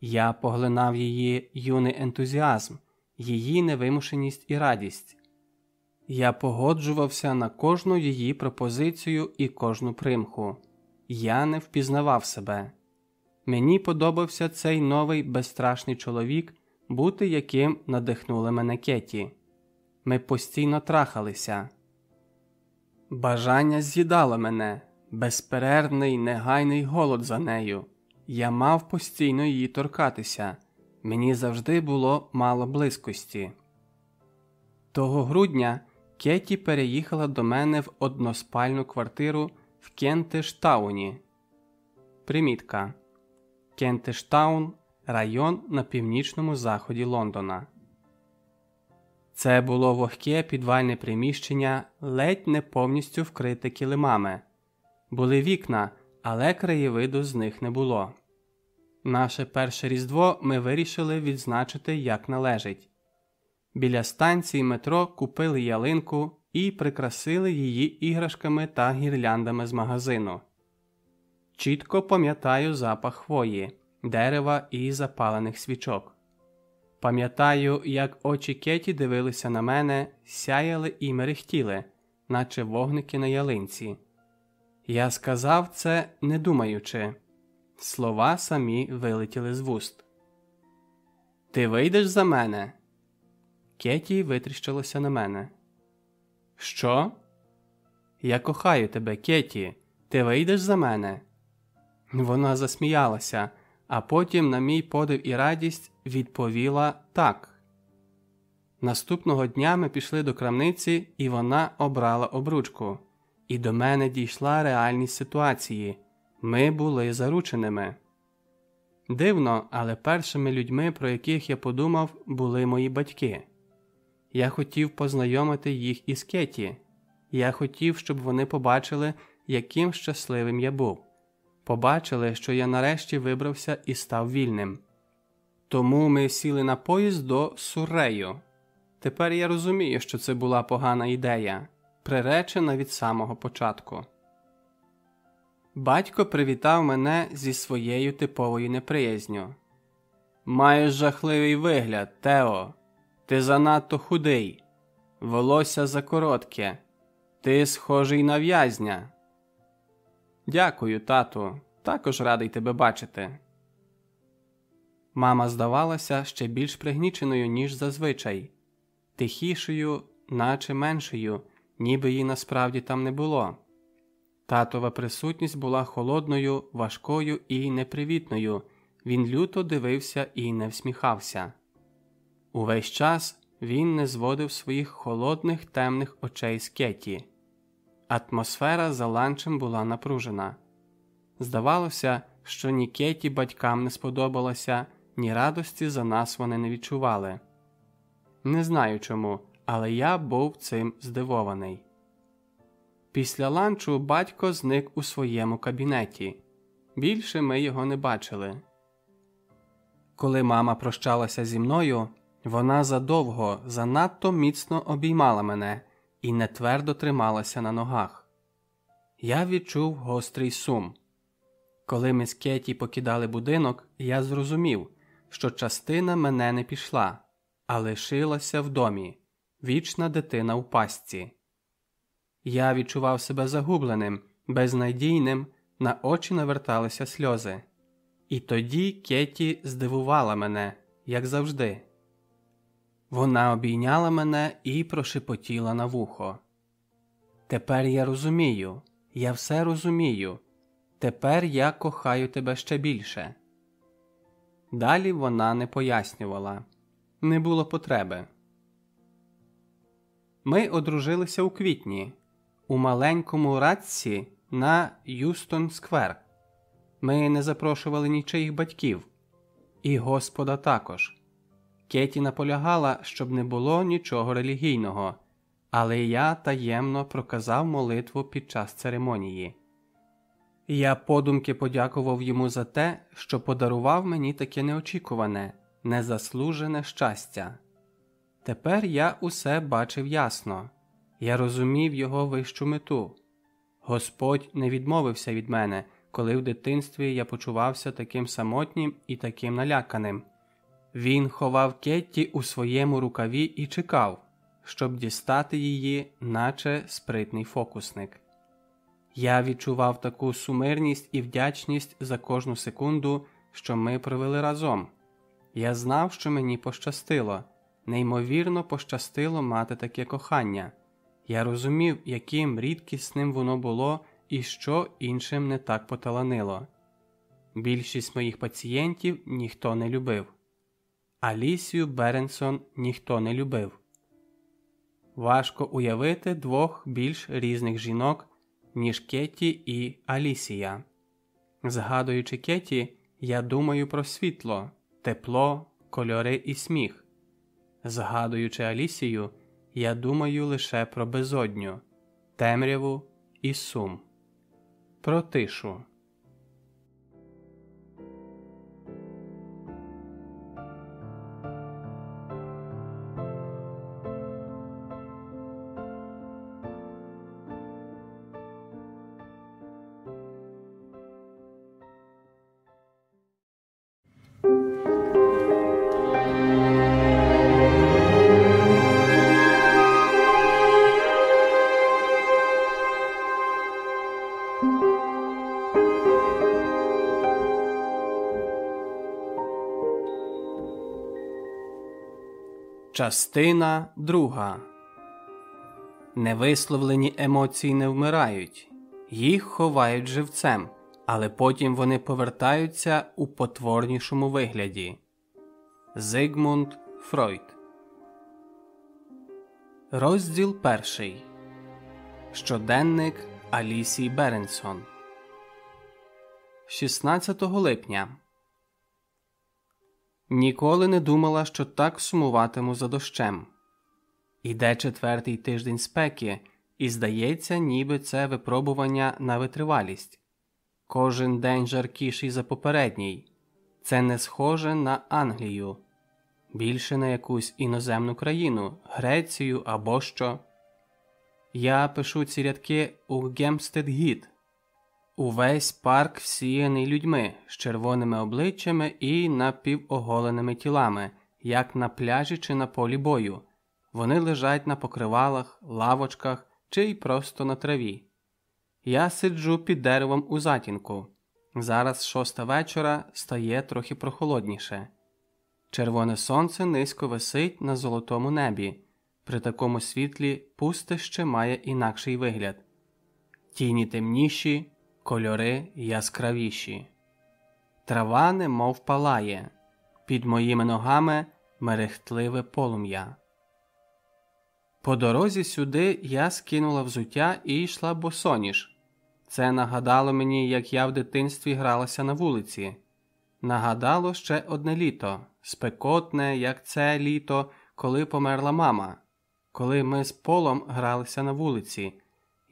Я поглинав її юний ентузіазм, її невимушеність і радість. Я погоджувався на кожну її пропозицію і кожну примху. Я не впізнавав себе. Мені подобався цей новий безстрашний чоловік, бути яким надихнули мене Кеті. Ми постійно трахалися. Бажання з'їдало мене, безперервний негайний голод за нею. Я мав постійно її торкатися. Мені завжди було мало близькості. Того грудня Кеті переїхала до мене в односпальну квартиру в Кентиштауні. Примітка Кентиштаун район на північному заході Лондона. Це було вогке підвальне приміщення, ледь не повністю вкрите килимами. Були вікна, але краєвиду з них не було. Наше перше різдво ми вирішили відзначити як належить. Біля станції метро купили ялинку і прикрасили її іграшками та гірляндами з магазину. Чітко пам'ятаю запах хвої, дерева і запалених свічок. Пам'ятаю, як очі Кеті дивилися на мене, сяяли і мерехтіли, наче вогники на ялинці. Я сказав це, не думаючи. Слова самі вилетіли з вуст. Ти вийдеш за мене? Кеті витріщилася на мене. Що? Я кохаю тебе, Кеті. Ти вийдеш за мене? Вона засміялася, а потім, на мій подив і радість, відповіла так. Наступного дня ми пішли до крамниці, і вона обрала обручку, і до мене дійшла реальність ситуації ми були зарученими. Дивно, але першими людьми, про яких я подумав, були мої батьки. Я хотів познайомити їх із Кеті. Я хотів, щоб вони побачили, яким щасливим я був, побачили, що я нарешті вибрався і став вільним. Тому ми сіли на поїзд до Суррею. Тепер я розумію, що це була погана ідея, приречена від самого початку. Батько привітав мене зі своєю типовою неприязню. Маєш жахливий вигляд, Тео. Ти занадто худий, волосся закоротке, ти схожий на в'язня. Дякую, тату. Також радий тебе бачити. Мама здавалася ще більш пригніченою, ніж зазвичай, тихішою, наче меншою, ніби її насправді там не було. Татова присутність була холодною, важкою і непривітною. Він люто дивився і не всміхався. Увесь час він не зводив своїх холодних темних очей з Кеті. Атмосфера за ланчем була напружена. Здавалося, що ні Кеті батькам не сподобалося, ні радості за нас вони не відчували. Не знаю чому, але я був цим здивований. Після ланчу батько зник у своєму кабінеті. Більше ми його не бачили. Коли мама прощалася зі мною, вона задовго, занадто міцно обіймала мене і не твердо трималася на ногах. Я відчув гострий сум. Коли ми з Кеті покидали будинок, я зрозумів, що частина мене не пішла, а лишилася в домі, вічна дитина у пастці. Я відчував себе загубленим, безнадійним, на очі наверталися сльози. І тоді Кеті здивувала мене, як завжди. Вона обійняла мене і прошепотіла на вухо. Тепер я розумію, я все розумію. Тепер я кохаю тебе ще більше. Далі вона не пояснювала, не було потреби. Ми одружилися у квітні у маленькому радці на Юстон Сквер. Ми не запрошували нічиїх батьків, і Господа також. Кеті наполягала, щоб не було нічого релігійного, але я таємно проказав молитву під час церемонії. Я подумки подякував йому за те, що подарував мені таке неочікуване, незаслужене щастя. Тепер я усе бачив ясно, я розумів його вищу мету. Господь не відмовився від мене, коли в дитинстві я почувався таким самотнім і таким наляканим. Він ховав Кетті у своєму рукаві і чекав, щоб дістати її, наче спритний фокусник. Я відчував таку сумирність і вдячність за кожну секунду, що ми провели разом. Я знав, що мені пощастило, неймовірно пощастило мати таке кохання. Я розумів, яким рідкісним воно було і що іншим не так поталанило. Більшість моїх пацієнтів ніхто не любив. Алісію Беренсон ніхто не любив. Важко уявити двох більш різних жінок, ніж Кеті і Алісія. Згадуючи Кеті, я думаю про світло, тепло, кольори і сміх. Згадуючи Алісію, я думаю лише про безодню, темряву і сум, про тишу. Частина друга. Невисловлені емоції не вмирають, їх ховають живцем, але потім вони повертаються у потворнішому вигляді. Зигмунд Фройд. Розділ перший. Щоденник Алісії Беренсон. 16 липня Ніколи не думала, що так сумуватиму за дощем. Іде четвертий тиждень спеки, і здається, ніби це випробування на витривалість. Кожен день жаркіший за попередній. Це не схоже на Англію, більше на якусь іноземну країну, Грецію або що. Я пишу ці рядки у Гемстед Гід. Увесь парк всіяний людьми з червоними обличчями і напівоголеними тілами, як на пляжі чи на полі бою. Вони лежать на покривалах, лавочках чи й просто на траві. Я сиджу під деревом у затінку. Зараз шоста вечора стає трохи прохолодніше. Червоне сонце низько висить на золотому небі. При такому світлі пустище має інакший вигляд. Тіні темніші кольори яскравіші. Трава немов палає, під моїми ногами мерехтливе полум'я. По дорозі сюди я скинула взуття і йшла босоніж. Це нагадало мені, як я в дитинстві гралася на вулиці. Нагадало ще одне літо, спекотне, як це літо, коли померла мама, коли ми з полом гралися на вулиці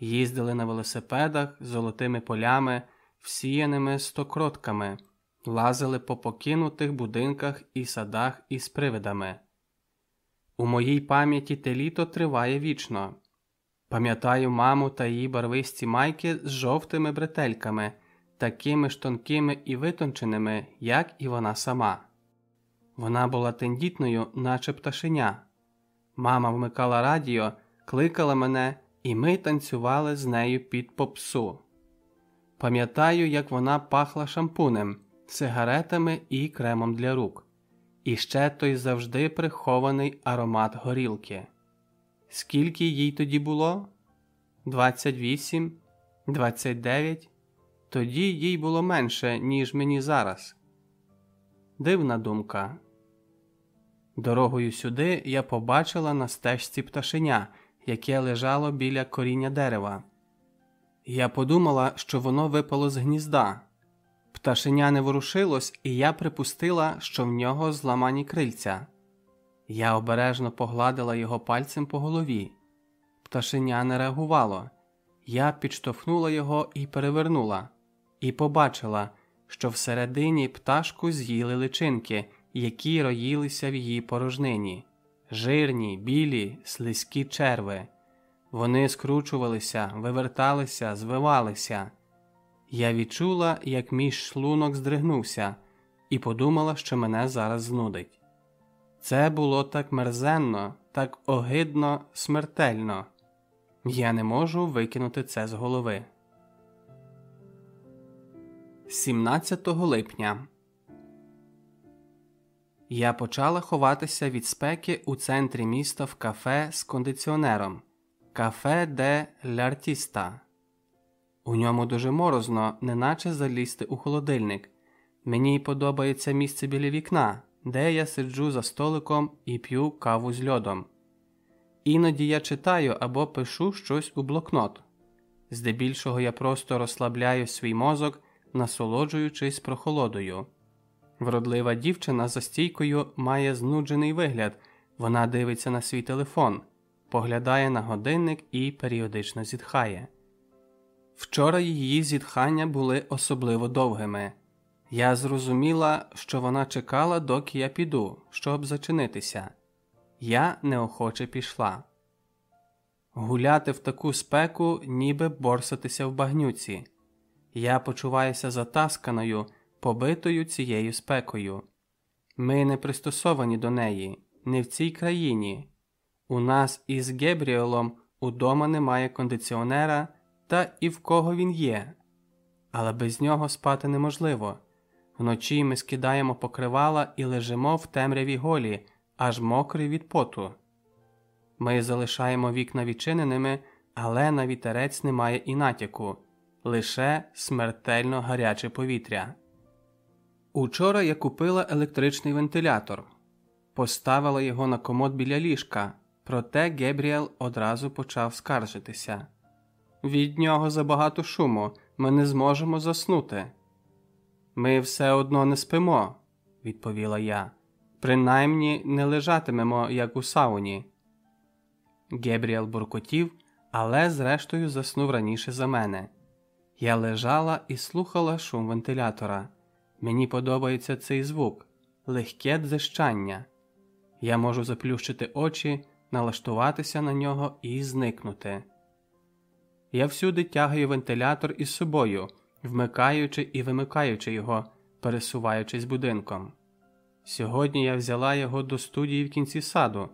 їздили на велосипедах золотими полями, всіяними стокротками, лазили по покинутих будинках і садах із привидами. У моїй пам'яті те літо триває вічно. Пам'ятаю маму та її барвисті майки з жовтими бретельками, такими ж тонкими і витонченими, як і вона сама. Вона була тендітною, наче пташеня. Мама вмикала радіо, кликала мене і ми танцювали з нею під попсу. Пам'ятаю, як вона пахла шампунем, сигаретами і кремом для рук, і ще той завжди прихований аромат горілки. Скільки їй тоді було? 28, 29. Тоді їй було менше, ніж мені зараз. Дивна думка. Дорогою сюди я побачила на стежці пташеня яке лежало біля коріння дерева. Я подумала, що воно випало з гнізда. Пташеня не ворушилось, і я припустила, що в нього зламані крильця. Я обережно погладила його пальцем по голові. Пташеня не реагувало. Я підштовхнула його і перевернула, і побачила, що всередині пташку з'їли личинки, які роїлися в її порожнині жирні, білі, слизькі черви. Вони скручувалися, виверталися, звивалися. Я відчула, як мій шлунок здригнувся, і подумала, що мене зараз знудить. Це було так мерзенно, так огидно, смертельно. Я не можу викинути це з голови. 17 липня я почала ховатися від спеки у центрі міста в кафе з кондиціонером Кафе де Ляртіста. У ньому дуже морозно, неначе залізти у холодильник. Мені подобається місце біля вікна, де я сиджу за столиком і п'ю каву з льодом. Іноді я читаю або пишу щось у блокнот. Здебільшого я просто розслабляю свій мозок, насолоджуючись прохолодою. Вродлива дівчина за стійкою має знуджений вигляд, вона дивиться на свій телефон, поглядає на годинник і періодично зітхає. Вчора її зітхання були особливо довгими. Я зрозуміла, що вона чекала, доки я піду, щоб зачинитися. Я неохоче пішла. Гуляти в таку спеку, ніби борсатися в багнюці. Я почуваюся затасканою, побитою цією спекою. Ми не пристосовані до неї, не в цій країні. У нас із Гебріелом удома немає кондиціонера, та і в кого він є, але без нього спати неможливо. Вночі ми скидаємо покривала і лежимо в темряві голі, аж мокрий від поту. Ми залишаємо вікна відчиненими, але на вітерець немає і натяку, лише смертельно гаряче повітря. Учора я купила електричний вентилятор, поставила його на комод біля ліжка, проте Гебріел одразу почав скаржитися. Від нього забагато шуму, ми не зможемо заснути. Ми все одно не спимо, відповіла я. Принаймні не лежатимемо, як у сауні. Гебріел буркотів, але зрештою заснув раніше за мене. Я лежала і слухала шум вентилятора. Мені подобається цей звук, легке дзищання. Я можу заплющити очі, налаштуватися на нього і зникнути. Я всюди тягаю вентилятор із собою, вмикаючи і вимикаючи його, пересуваючись будинком. Сьогодні я взяла його до студії в кінці саду.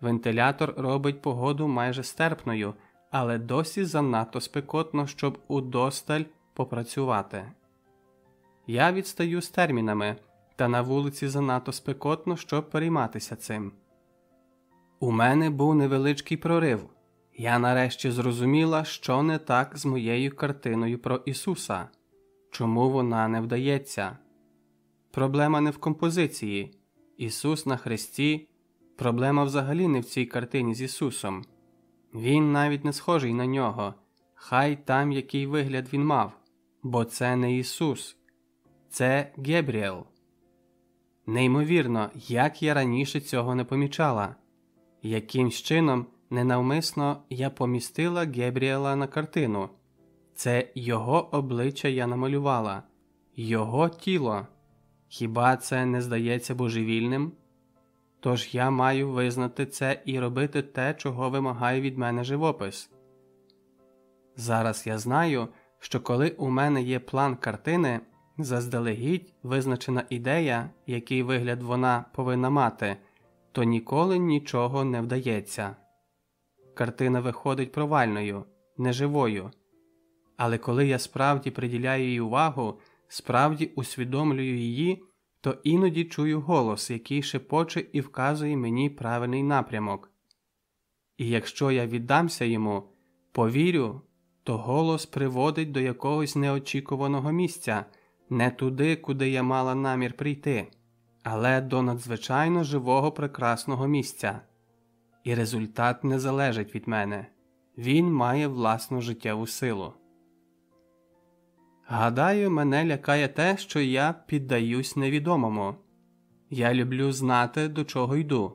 Вентилятор робить погоду майже стерпною, але досі занадто спекотно, щоб удосталь попрацювати. Я відстаю з термінами, та на вулиці занадто спекотно, щоб перейматися цим. У мене був невеличкий прорив. Я нарешті зрозуміла, що не так з моєю картиною про Ісуса, чому вона не вдається. Проблема не в композиції. Ісус на Христі, проблема взагалі не в цій картині з Ісусом. Він навіть не схожий на нього, хай там який вигляд він мав, бо це не Ісус, це Гебріел. Неймовірно, як я раніше цього не помічала, якимсь чином. Ненавмисно я помістила Гебріела на картину. Це його обличчя я намалювала, його тіло. Хіба це не здається божевільним? Тож я маю визнати це і робити те, чого вимагає від мене живопис. Зараз я знаю, що коли у мене є план картини, заздалегідь визначена ідея, який вигляд вона повинна мати, то ніколи нічого не вдається картина виходить провальною, неживою. Але коли я справді приділяю їй увагу, справді усвідомлюю її, то іноді чую голос, який шепоче і вказує мені правильний напрямок. І якщо я віддамся йому, повірю, то голос приводить до якогось неочікуваного місця, не туди, куди я мала намір прийти, але до надзвичайно живого прекрасного місця і результат не залежить від мене, він має власну життєву силу. Гадаю, мене лякає те, що я піддаюсь невідомому. Я люблю знати, до чого йду.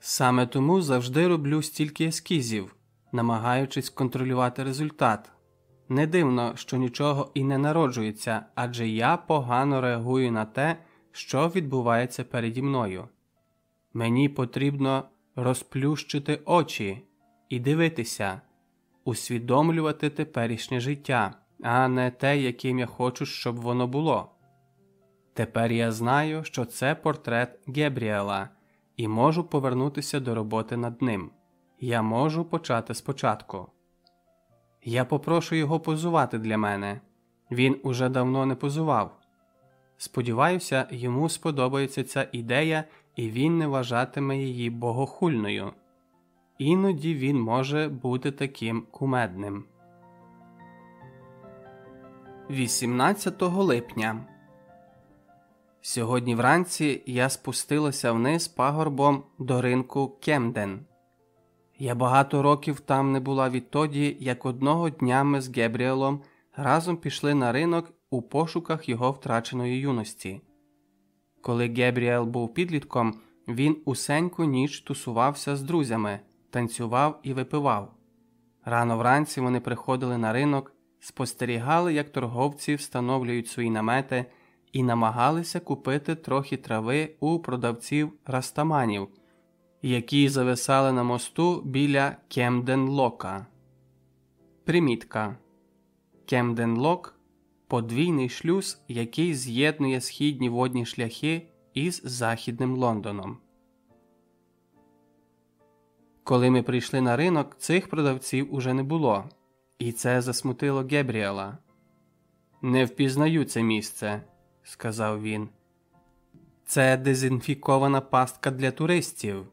Саме тому завжди роблю стільки ескізів, намагаючись контролювати результат. Не дивно, що нічого і не народжується, адже я погано реагую на те, що відбувається переді мною. Мені потрібно розплющити очі і дивитися, усвідомлювати теперішнє життя, а не те, яким я хочу, щоб воно було. Тепер я знаю, що це портрет Гебріела, і можу повернутися до роботи над ним. Я можу почати спочатку. Я попрошу його позувати для мене. Він уже давно не позував. Сподіваюся, йому сподобається ця ідея, і він не вважатиме її богохульною. Іноді він може бути таким кумедним. 18 липня. Сьогодні вранці я спустилася вниз пагорбом до ринку Кемден. Я багато років там не була відтоді, як одного дня ми з Гебріелом разом пішли на ринок у пошуках його втраченої юності. Коли Гебріел був підлітком, він усеньку ніч тусувався з друзями, танцював і випивав. Рано вранці вони приходили на ринок, спостерігали, як торговці встановлюють свої намети, і намагалися купити трохи трави у продавців растаманів, які зависали на мосту біля Кемденлока. Примітка Кемденлок подвійний шлюз, який з'єднує східні водні шляхи із Західним Лондоном. Коли ми прийшли на ринок, цих продавців уже не було, і це засмутило Гебріела. Не впізнаю це місце, сказав він. Це дезінфікована пастка для туристів.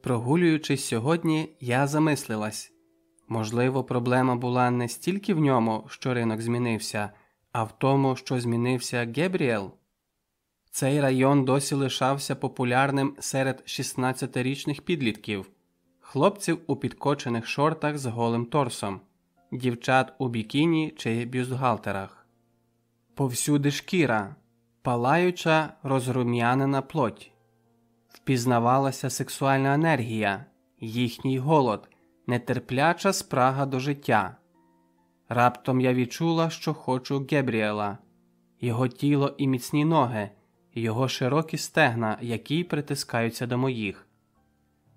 Прогулюючись сьогодні, я замислилась можливо, проблема була не стільки в ньому, що ринок змінився, а в тому, що змінився Гебріел. Цей район досі лишався популярним серед 16-річних підлітків, хлопців у підкочених шортах з голим торсом, дівчат у бікіні чи бюстгальтерах. Повсюди шкіра, палаюча розрум'янена плоть, впізнавалася сексуальна енергія, їхній голод, нетерпляча спрага до життя. Раптом я відчула, що хочу Гебріела, його тіло і міцні ноги, його широкі стегна, які притискаються до моїх.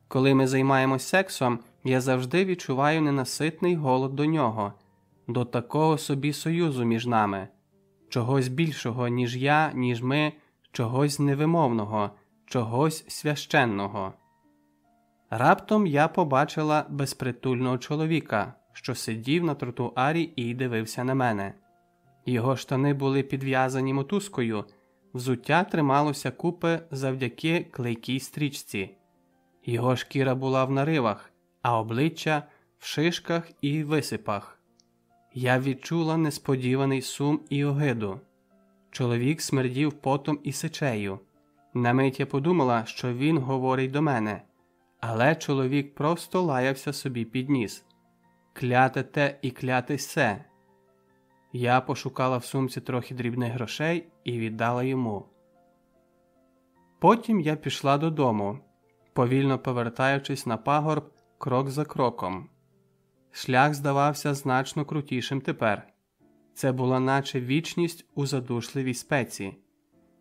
Коли ми займаємось сексом, я завжди відчуваю ненаситний голод до нього, до такого собі союзу між нами, чогось більшого, ніж я, ніж ми, чогось невимовного, чогось священного. Раптом я побачила безпритульного чоловіка, що сидів на тротуарі і дивився на мене. Його штани були підв'язані мотузкою, взуття трималося купи завдяки клейкій стрічці. Його шкіра була в наривах, а обличчя в шишках і висипах. Я відчула несподіваний сум і огиду. Чоловік смердів потом і сечею. На мить я подумала, що він говорить до мене, але чоловік просто лаявся собі під ніс. Кляте те і кляте се. Я пошукала в сумці трохи дрібних грошей і віддала йому. Потім я пішла додому, повільно повертаючись на пагорб крок за кроком. Шлях здавався значно крутішим тепер. Це була наче вічність у задушливій спеці.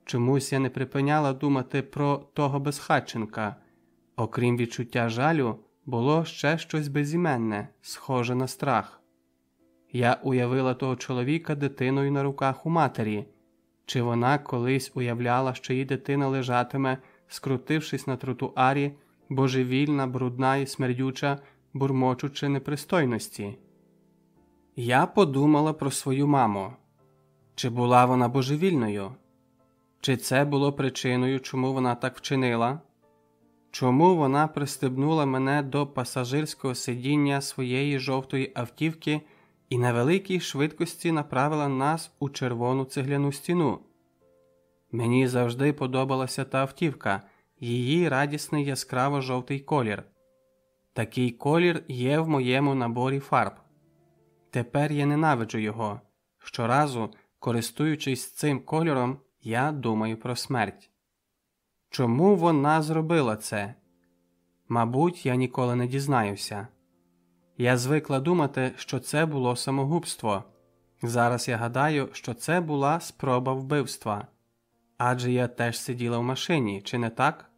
Чомусь я не припиняла думати про того безхатченка. Окрім відчуття жалю, було ще щось безіменне, схоже на страх. Я уявила того чоловіка дитиною на руках у матері, чи вона колись уявляла, що її дитина лежатиме, скрутившись на тротуарі, божевільна, брудна і смердюча, бурмочучи непристойності. Я подумала про свою маму чи була вона божевільною, чи це було причиною, чому вона так вчинила? Чому вона пристебнула мене до пасажирського сидіння своєї жовтої автівки і на великій швидкості направила нас у червону цегляну стіну? Мені завжди подобалася та автівка, її радісний яскраво жовтий колір. Такий колір є в моєму наборі фарб. Тепер я ненавиджу його. Щоразу, користуючись цим кольором, я думаю про смерть. Чому вона зробила це? Мабуть, я ніколи не дізнаюся. Я звикла думати, що це було самогубство. Зараз я гадаю, що це була спроба вбивства адже я теж сиділа в машині, чи не так?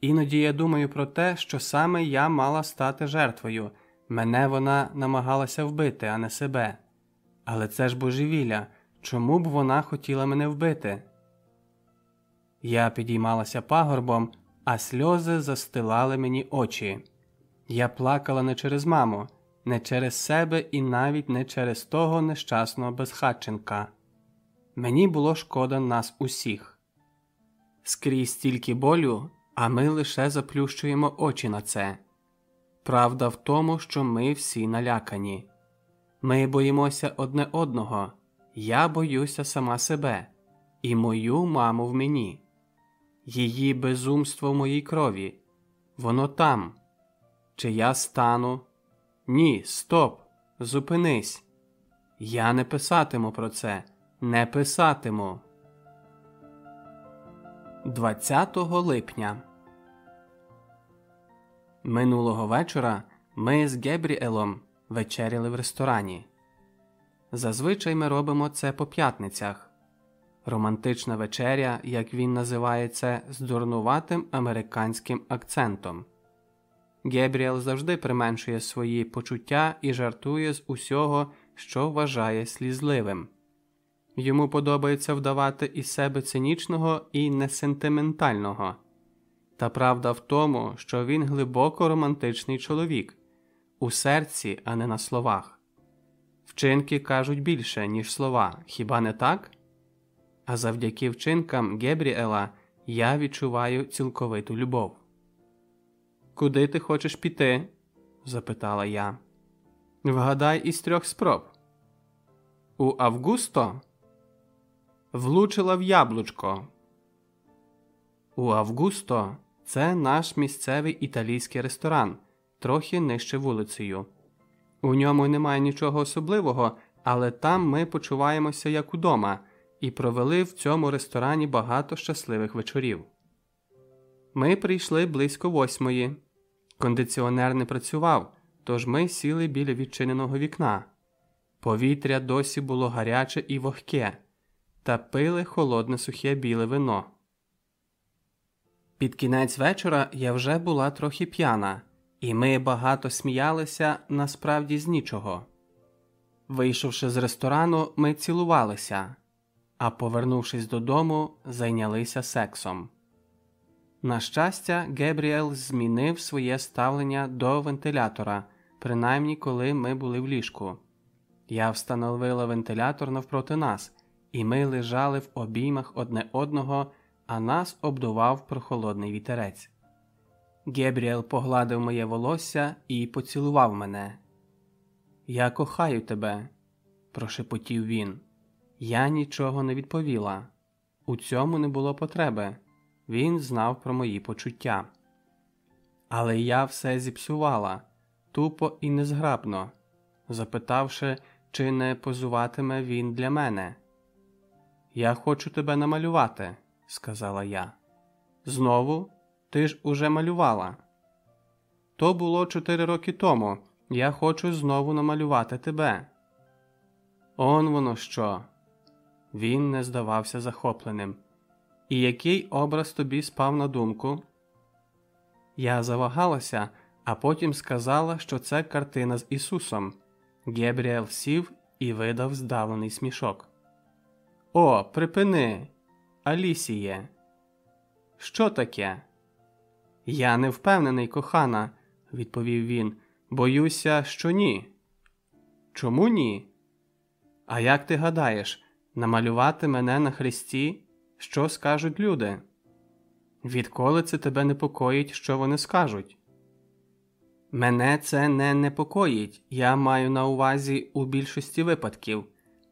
Іноді я думаю про те, що саме я мала стати жертвою, Мене вона намагалася вбити, а не себе. Але це ж божевілля. Чому б вона хотіла мене вбити? Я підіймалася пагорбом, а сльози застилали мені очі. Я плакала не через маму, не через себе і навіть не через того нещасного безхатченка. Мені було шкода нас усіх. Скрізь стільки болю, а ми лише заплющуємо очі на це. Правда в тому, що ми всі налякані. Ми боїмося одне одного. Я боюся сама себе і мою маму в мені. Її безумство в моїй крові. Воно там. Чи я стану? Ні, стоп, зупинись. Я не писатиму про це, не писатиму. 20 липня. Минулого вечора ми з Гебріелом вечеряли в ресторані. Зазвичай ми робимо це по п'ятницях. Романтична вечеря, як він називає це, з дурнуватим американським акцентом. Гебріел завжди применшує свої почуття і жартує з усього, що вважає слізливим. Йому подобається вдавати із себе цинічного і несентиментального. Та правда в тому, що він глибоко романтичний чоловік у серці, а не на словах. Вчинки кажуть більше, ніж слова, хіба не так? А завдяки вчинкам Гебріела я відчуваю цілковиту любов. Куди ти хочеш піти? запитала я. Вгадай із трьох спроб. У Августо влучила в яблучко. У Августо це наш місцевий італійський ресторан, трохи нижче вулицею. У ньому немає нічого особливого, але там ми почуваємося як удома і провели в цьому ресторані багато щасливих вечорів. Ми прийшли близько восьмої. Кондиціонер не працював, тож ми сіли біля відчиненого вікна. Повітря досі було гаряче і вогке, та пили холодне сухе біле вино. Під кінець вечора я вже була трохи п'яна, і ми багато сміялися насправді з нічого. Вийшовши з ресторану, ми цілувалися, а повернувшись додому, зайнялися сексом. На щастя, Гебріел змінив своє ставлення до вентилятора, принаймні коли ми були в ліжку. Я встановила вентилятор навпроти нас, і ми лежали в обіймах одне одного, а нас обдував прохолодний вітерець. Гебріел погладив моє волосся і поцілував мене. Я кохаю тебе, прошепотів він. Я нічого не відповіла. У цьому не було потреби. Він знав про мої почуття. Але я все зіпсувала тупо і незграбно, запитавши, чи не позуватиме він для мене. Я хочу тебе намалювати, сказала я. Знову ти ж уже малювала. То було чотири роки тому. Я хочу знову намалювати тебе. Он воно що. Він не здавався захопленим. І який образ тобі спав на думку? Я завагалася, а потім сказала, що це картина з Ісусом. Гебріел сів і видав здавлений смішок. О, припини, Алісіє. Що таке? Я не впевнений, кохана, відповів він. Боюся, що ні. Чому ні? А як ти гадаєш, намалювати мене на хресті? Що скажуть люди? Відколи це тебе непокоїть, що вони скажуть? Мене це не непокоїть, я маю на увазі у більшості випадків,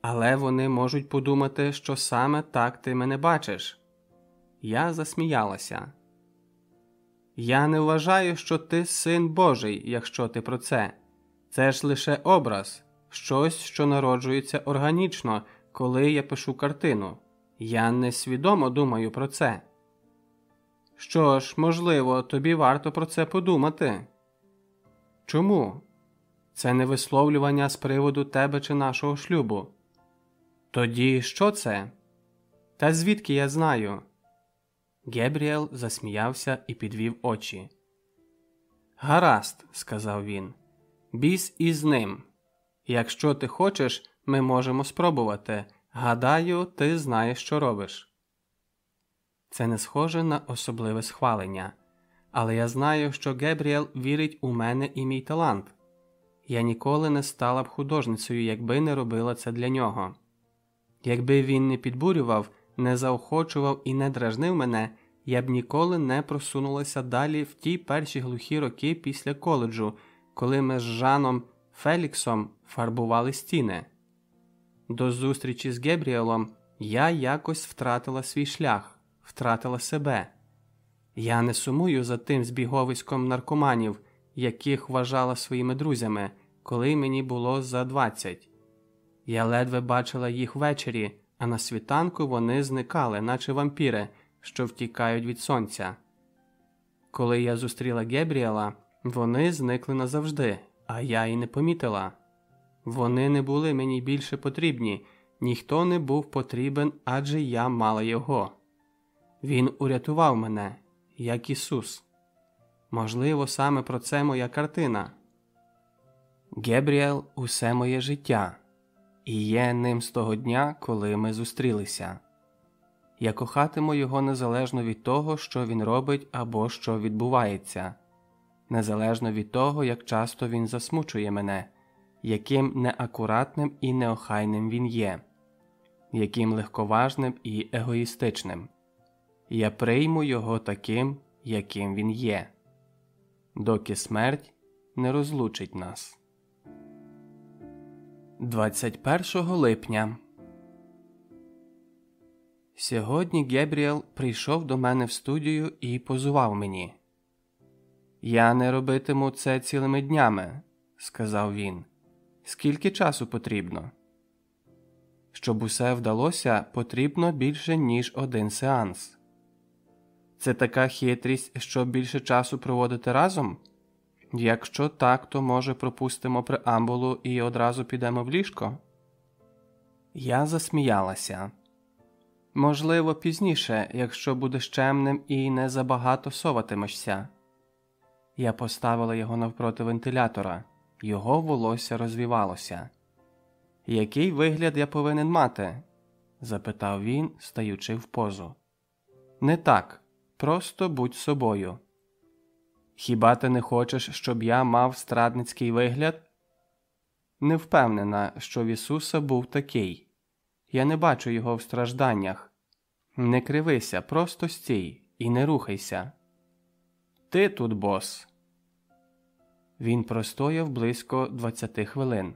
але вони можуть подумати, що саме так ти мене бачиш. Я засміялася. Я не вважаю, що ти син Божий, якщо ти про це. Це ж лише образ, щось, що народжується органічно, коли я пишу картину. Я несвідомо думаю про це. Що ж, можливо, тобі варто про це подумати. Чому? Це не висловлювання з приводу тебе чи нашого шлюбу. Тоді що це? Та звідки я знаю? Гебріел засміявся і підвів очі. Гаразд, сказав він. Біс із ним. Якщо ти хочеш, ми можемо спробувати. Гадаю, ти знаєш, що робиш. Це не схоже на особливе схвалення, але я знаю, що Гебріел вірить у мене і мій талант. Я ніколи не стала б художницею, якби не робила це для нього. Якби він не підбурював, не заохочував і не дражнив мене, я б ніколи не просунулася далі в ті перші глухі роки після коледжу, коли ми з Жаном Феліксом фарбували стіни. До зустрічі з Гебріелом я якось втратила свій шлях, втратила себе. Я не сумую за тим збіговиськом наркоманів, яких вважала своїми друзями, коли мені було за двадцять. Я ледве бачила їх ввечері, а на світанку вони зникали, наче вампіри, що втікають від сонця. Коли я зустріла Гебріела, вони зникли назавжди, а я й не помітила. Вони не були мені більше потрібні, ніхто не був потрібен, адже я мала його. Він урятував мене, як Ісус. Можливо, саме про це моя картина. Гебріел усе моє життя, і є ним з того дня, коли ми зустрілися. Я кохатиму його незалежно від того, що він робить або що відбувається, незалежно від того, як часто він засмучує мене, яким неакуратним і неохайним він є, яким легковажним і егоїстичним. Я прийму його таким, яким він є, доки смерть не розлучить нас. 21 липня Сьогодні Гебріел прийшов до мене в студію і позував мені. Я не робитиму це цілими днями, сказав він. Скільки часу потрібно? Щоб усе вдалося, потрібно більше, ніж один сеанс. Це така хитрість, щоб більше часу проводити разом? Якщо так, то може пропустимо преамбулу і одразу підемо в ліжко? Я засміялася. Можливо, пізніше, якщо будеш чемним і не забагато соватимешся. Я поставила його навпроти вентилятора, його волосся розвівалося. Який вигляд я повинен мати? запитав він, стаючи в позу. Не так, просто будь собою. Хіба ти не хочеш, щоб я мав страдницький вигляд? Не впевнена, що в Ісуса був такий. Я не бачу його в стражданнях. Не кривися, просто стій і не рухайся. Ти тут, бос. Він простояв близько 20 хвилин,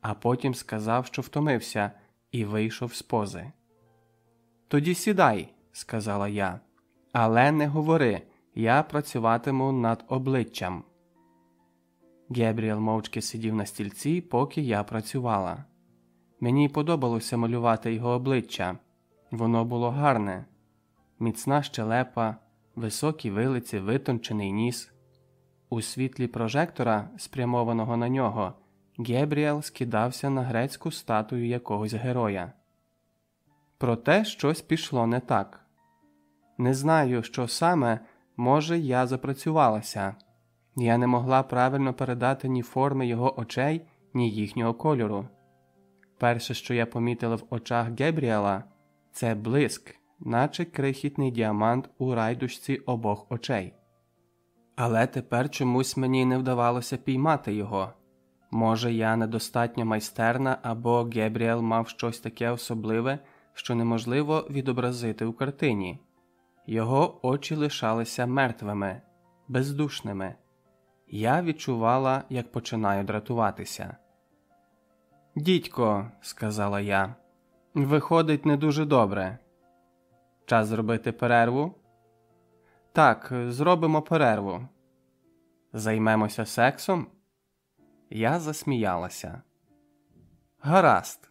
а потім сказав, що втомився, і вийшов з пози. Тоді сідай, сказала я, але не говори, я працюватиму над обличчям. Гебріел мовчки сидів на стільці, поки я працювала. Мені подобалося малювати його обличчя. Воно було гарне, міцна щелепа, високі вилиці, витончений ніс. У світлі прожектора, спрямованого на нього, Гебріел скидався на грецьку статую якогось героя. Проте щось пішло не так. Не знаю, що саме, може, я запрацювалася. Я не могла правильно передати ні форми його очей, ні їхнього кольору. Перше, що я помітила в очах Гебріела, це блиск, наче крихітний діамант у райдушці обох очей. Але тепер чомусь мені не вдавалося піймати його. Може, я недостатньо майстерна або Гебріел мав щось таке особливе, що неможливо відобразити у картині. Його очі лишалися мертвими, бездушними. Я відчувала, як починаю дратуватися. Дідько, сказала я, виходить не дуже добре. Час зробити перерву? Так, зробимо перерву. Займемося сексом? Я засміялася. Гаразд.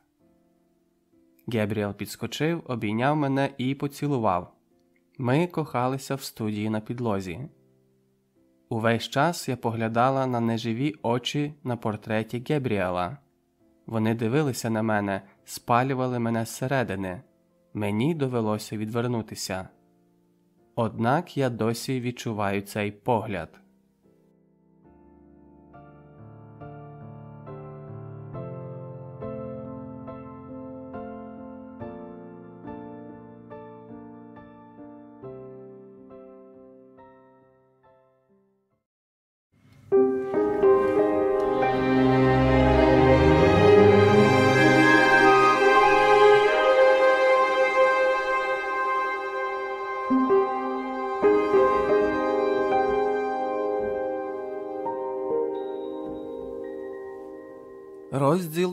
Гебріел підскочив, обійняв мене і поцілував. Ми кохалися в студії на підлозі. Увесь час я поглядала на неживі очі на портреті Гебріела. Вони дивилися на мене, спалювали мене зсередини. Мені довелося відвернутися. Однак я досі відчуваю цей погляд.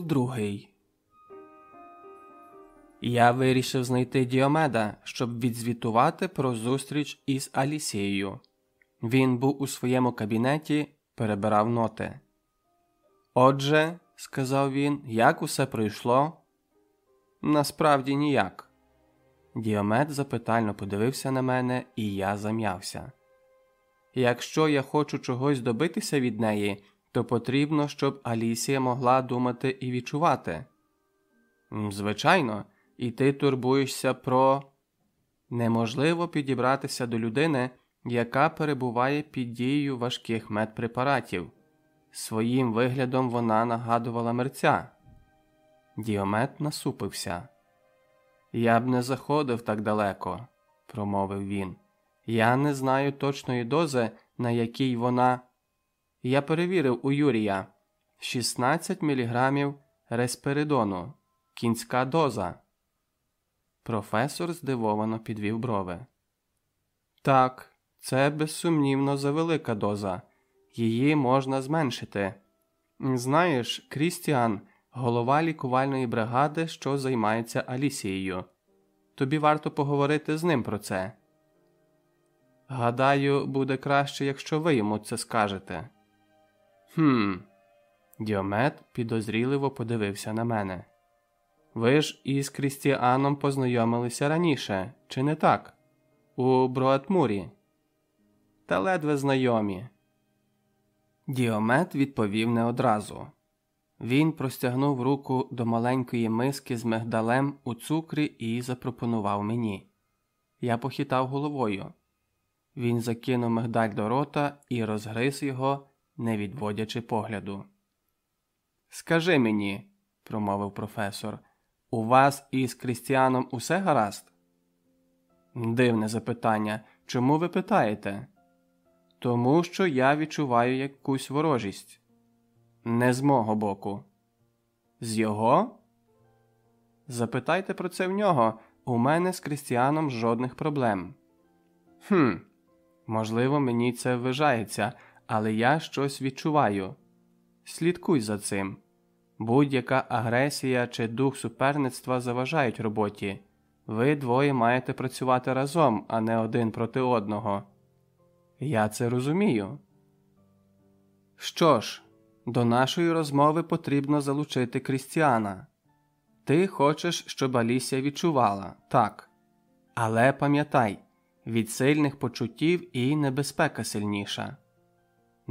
Другий. Я вирішив знайти Діомеда, щоб відзвітувати про зустріч із Алісією. Він був у своєму кабінеті, перебирав ноти. Отже, сказав він, як усе пройшло? Насправді ніяк. Діомед запитально подивився на мене, і я зам'явся. Якщо я хочу чогось добитися від неї, то потрібно, щоб Алісія могла думати і відчувати. Звичайно, і ти турбуєшся про неможливо підібратися до людини, яка перебуває під дією важких медпрепаратів. Своїм виглядом вона нагадувала мерця. Діомет насупився. Я б не заходив так далеко, промовив він. Я не знаю точної дози, на якій вона. Я перевірив у Юрія 16 мг респеридону, кінська доза. Професор здивовано підвів брови. Так, це безсумнівно завелика доза. Її можна зменшити. Знаєш, Крістіан, голова лікувальної бригади, що займається Алісією. Тобі варто поговорити з ним про це. Гадаю, буде краще, якщо ви йому це скажете. Хм. Діомет підозріливо подивився на мене. Ви ж із Крістіаном познайомилися раніше, чи не так? У Броатмурі. Та ледве знайомі. Діомет відповів не одразу. Він простягнув руку до маленької миски з мигдалем у цукрі і запропонував мені. Я похитав головою. Він закинув мигдаль до рота і розгриз його, не відводячи погляду. Скажи мені, промовив професор, у вас із Крістіаном усе гаразд? Дивне запитання. Чому ви питаєте? Тому що я відчуваю якусь ворожість. Не з мого боку. З його? Запитайте про це в нього. У мене з Крістіаном жодних проблем. Хм, можливо, мені це вважається, але я щось відчуваю. Слідкуй за цим. Будь-яка агресія чи дух суперництва заважають роботі. Ви двоє маєте працювати разом, а не один проти одного. Я це розумію. Що ж, до нашої розмови потрібно залучити Крістіана. Ти хочеш, щоб Алісія відчувала, так. Але пам'ятай, від сильних почуттів і небезпека сильніша.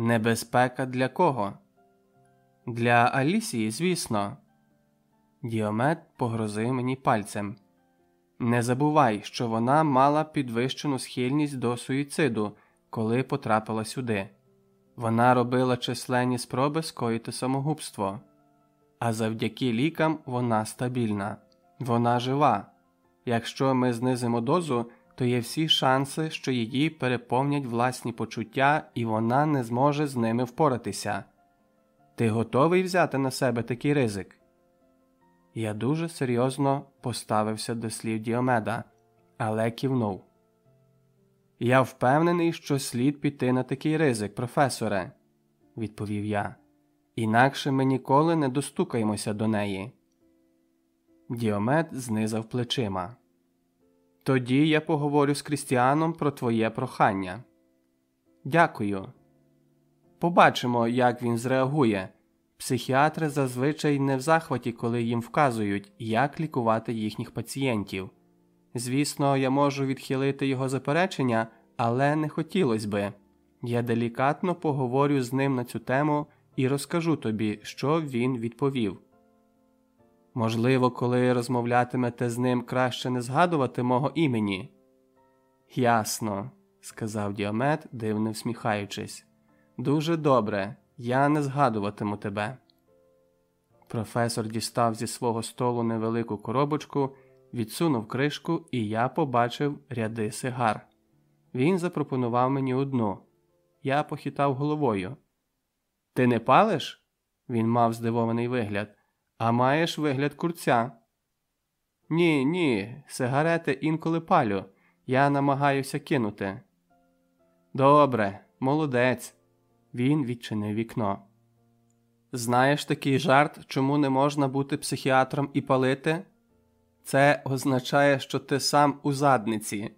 Небезпека для кого? Для Алісії, звісно. Діомет погрозив мені пальцем. Не забувай, що вона мала підвищену схильність до суїциду, коли потрапила сюди. Вона робила численні спроби скоїти самогубство, а завдяки лікам вона стабільна, вона жива. Якщо ми знизимо дозу, то є всі шанси, що її переповнять власні почуття, і вона не зможе з ними впоратися. Ти готовий взяти на себе такий ризик? Я дуже серйозно поставився до слів Діомеда, але кивнув. Я впевнений, що слід піти на такий ризик, професоре, відповів я. Інакше ми ніколи не достукаємося до неї. Діомед знизав плечима. Тоді я поговорю з Крістіаном про твоє прохання. Дякую. Побачимо, як він зреагує. Психіатри зазвичай не в захваті, коли їм вказують, як лікувати їхніх пацієнтів. Звісно, я можу відхилити його заперечення, але не хотілося би. Я делікатно поговорю з ним на цю тему і розкажу тобі, що він відповів. Можливо, коли розмовлятимете з ним, краще не згадувати мого імені. Ясно, сказав Діомет, дивно всміхаючись. Дуже добре, я не згадуватиму тебе. Професор дістав зі свого столу невелику коробочку, відсунув кришку, і я побачив ряди сигар. Він запропонував мені одну. Я похитав головою. Ти не палиш? Він мав здивований вигляд. А маєш вигляд курця. Ні, ні, сигарети інколи палю. Я намагаюся кинути. Добре, молодець. Він відчинив вікно. Знаєш такий жарт, чому не можна бути психіатром і палити? Це означає, що ти сам у задниці.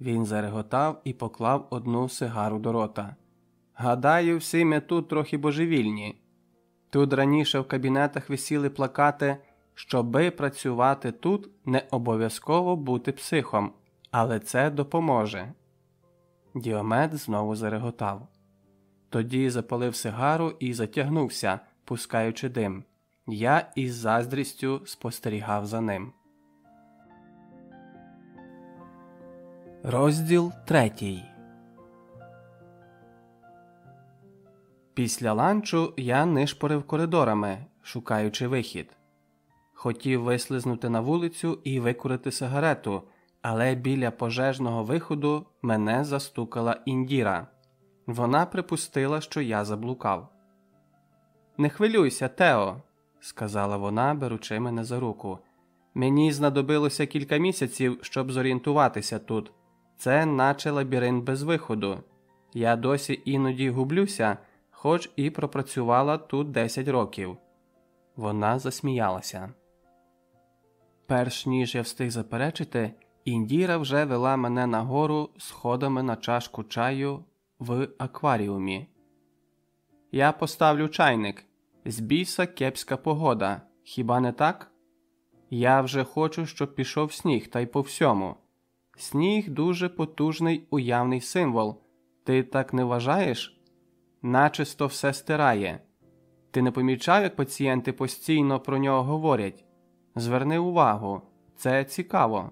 Він зареготав і поклав одну сигару до рота. Гадаю, всі ми тут трохи божевільні. Тут раніше в кабінетах висіли плакати, щоби працювати тут, не обов'язково бути психом, але це допоможе. Діомед знову зареготав. Тоді запалив сигару і затягнувся, пускаючи дим. Я із заздрістю спостерігав за ним. Розділ третій. Після ланчу я нишпорив коридорами, шукаючи вихід. Хотів вислизнути на вулицю і викурити сигарету, але біля пожежного виходу мене застукала індіра. Вона припустила, що я заблукав. Не хвилюйся, Тео, сказала вона, беручи мене за руку. Мені знадобилося кілька місяців, щоб зорієнтуватися тут. Це наче лабіринт без виходу. Я досі іноді гублюся, хоч і пропрацювала тут 10 років. Вона засміялася. Перш ніж я встиг заперечити, індіра вже вела мене нагору сходами на чашку чаю в акваріумі. Я поставлю чайник. З біса кепська погода. Хіба не так? Я вже хочу, щоб пішов сніг, та й по всьому. Сніг дуже потужний уявний символ. Ти так не вважаєш? Начисто все стирає. Ти не помічав, як пацієнти постійно про нього говорять? Зверни увагу, це цікаво.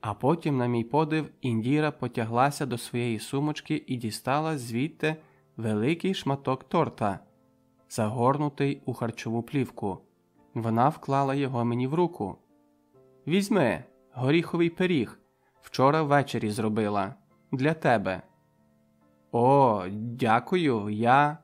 А потім, на мій подив, Індіра потяглася до своєї сумочки і дістала звідти великий шматок торта, загорнутий у харчову плівку. Вона вклала його мені в руку. Візьми, горіховий пиріг. Вчора ввечері зробила. Для тебе. О, дякую. Я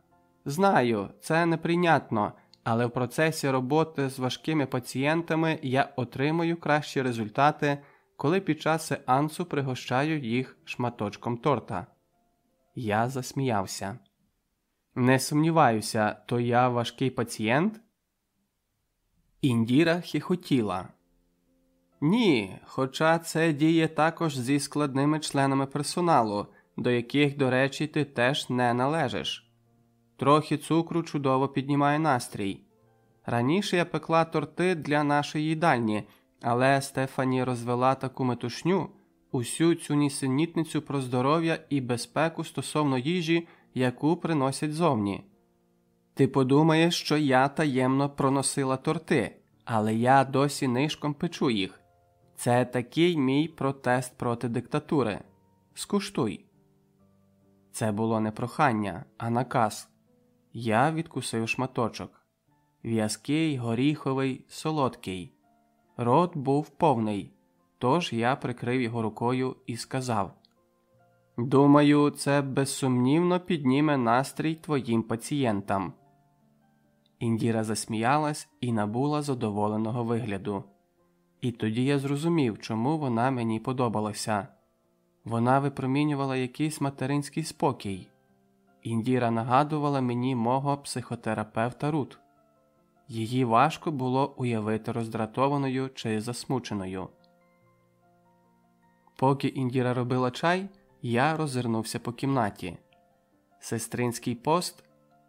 знаю, це неприйнятно, але в процесі роботи з важкими пацієнтами я отримую кращі результати коли під час сеансу пригощаю їх шматочком торта. Я засміявся. Не сумніваюся, то я важкий пацієнт? Індіра хихотіла. Ні, хоча це діє також зі складними членами персоналу, до яких, до речі, ти теж не належиш. Трохи цукру чудово піднімає настрій. Раніше я пекла торти для нашої їдальні. Але Стефані розвела таку метушню, усю цю нісенітницю про здоров'я і безпеку стосовно їжі, яку приносять зовні. Ти подумаєш, що я таємно проносила торти, але я досі нишком печу їх. Це такий мій протест проти диктатури. Скуштуй. Це було не прохання, а наказ. Я відкусив шматочок. В'язкий, горіховий, солодкий. Рот був повний, тож я прикрив його рукою і сказав: Думаю, це безсумнівно підніме настрій твоїм пацієнтам. Індіра засміялась і набула задоволеного вигляду. І тоді я зрозумів, чому вона мені подобалася. Вона випромінювала якийсь материнський спокій. Індіра нагадувала мені мого психотерапевта Рут. Її важко було уявити роздратованою чи засмученою. Поки Індіра робила чай, я розвернувся по кімнаті. Сестринський пост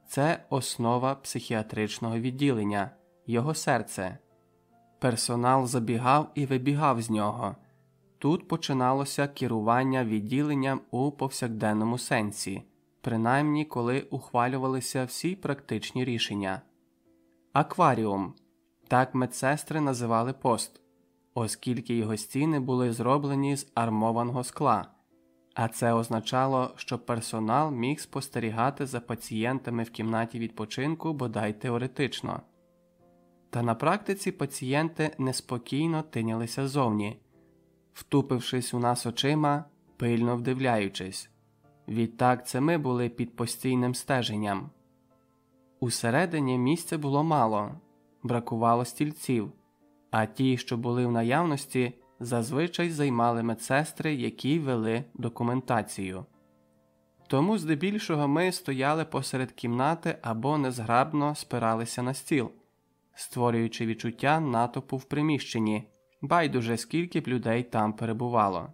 це основа психіатричного відділення, його серце. Персонал забігав і вибігав з нього. Тут починалося керування відділенням у повсякденному сенсі, принаймні коли ухвалювалися всі практичні рішення. Акваріум так медсестри називали пост, оскільки його стіни були зроблені з армованого скла, а це означало, що персонал міг спостерігати за пацієнтами в кімнаті відпочинку бодай теоретично. Та на практиці пацієнти неспокійно тинялися зовні, втупившись у нас очима, пильно вдивляючись. Відтак це ми були під постійним стеженням. Усередині місця було мало, бракувало стільців, а ті, що були в наявності, зазвичай займали медсестри, які вели документацію. Тому здебільшого ми стояли посеред кімнати або незграбно спиралися на стіл, створюючи відчуття натопу в приміщенні, байдуже скільки б людей там перебувало.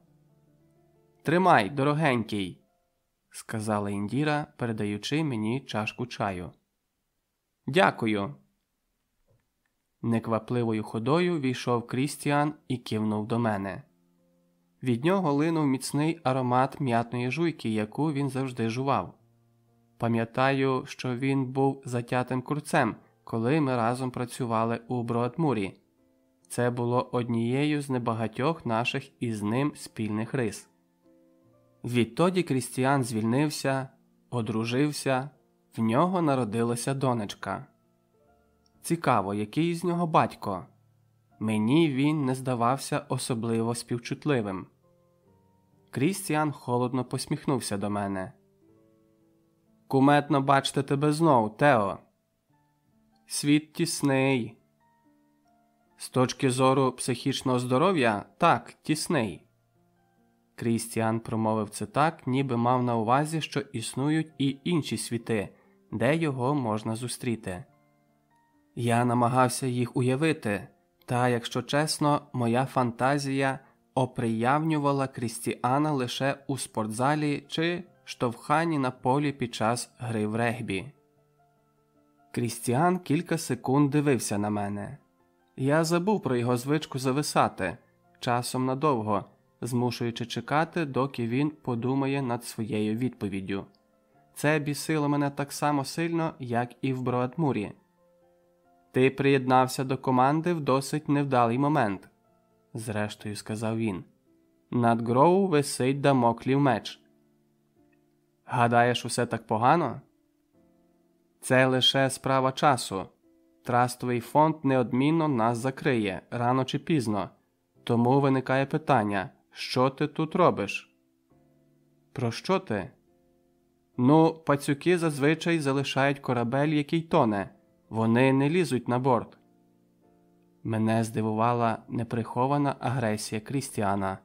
Тримай, дорогенький, сказала Індіра, передаючи мені чашку чаю. Дякую. Неквапливою ходою війшов Крістіан і кивнув до мене. Від нього линув міцний аромат м'ятної жуйки, яку він завжди жував. Пам'ятаю, що він був затятим курцем, коли ми разом працювали у Броадмурі. Це було однією з небагатьох наших із ним спільних рис. Відтоді Крістіан звільнився, одружився, в нього народилася донечка. Цікаво, який з нього батько. Мені він не здавався особливо співчутливим. Крістіан холодно посміхнувся до мене. Куметно бачити тебе знов, Тео. Світ тісний. З точки зору психічного здоров'я так, тісний. Крістіан промовив це так, ніби мав на увазі, що існують і інші світи, де його можна зустріти. Я намагався їх уявити, та, якщо чесно, моя фантазія оприявнювала Крістіана лише у спортзалі чи штовханні на полі під час гри в регбі. Крістіан кілька секунд дивився на мене. Я забув про його звичку зависати часом надовго, змушуючи чекати, доки він подумає над своєю відповіддю. Це бісило мене так само сильно, як і в Броадмурі. Ти приєднався до команди в досить невдалий момент, зрештою сказав він. Над Гроу висить дамоклів меч. Гадаєш, усе так погано? Це лише справа часу. Трастовий фонд неодмінно нас закриє рано чи пізно. Тому виникає питання, що ти тут робиш? Про що ти? Ну, пацюки зазвичай залишають корабель, який тоне. Вони не лізуть на борт. Мене здивувала неприхована агресія Крістіана.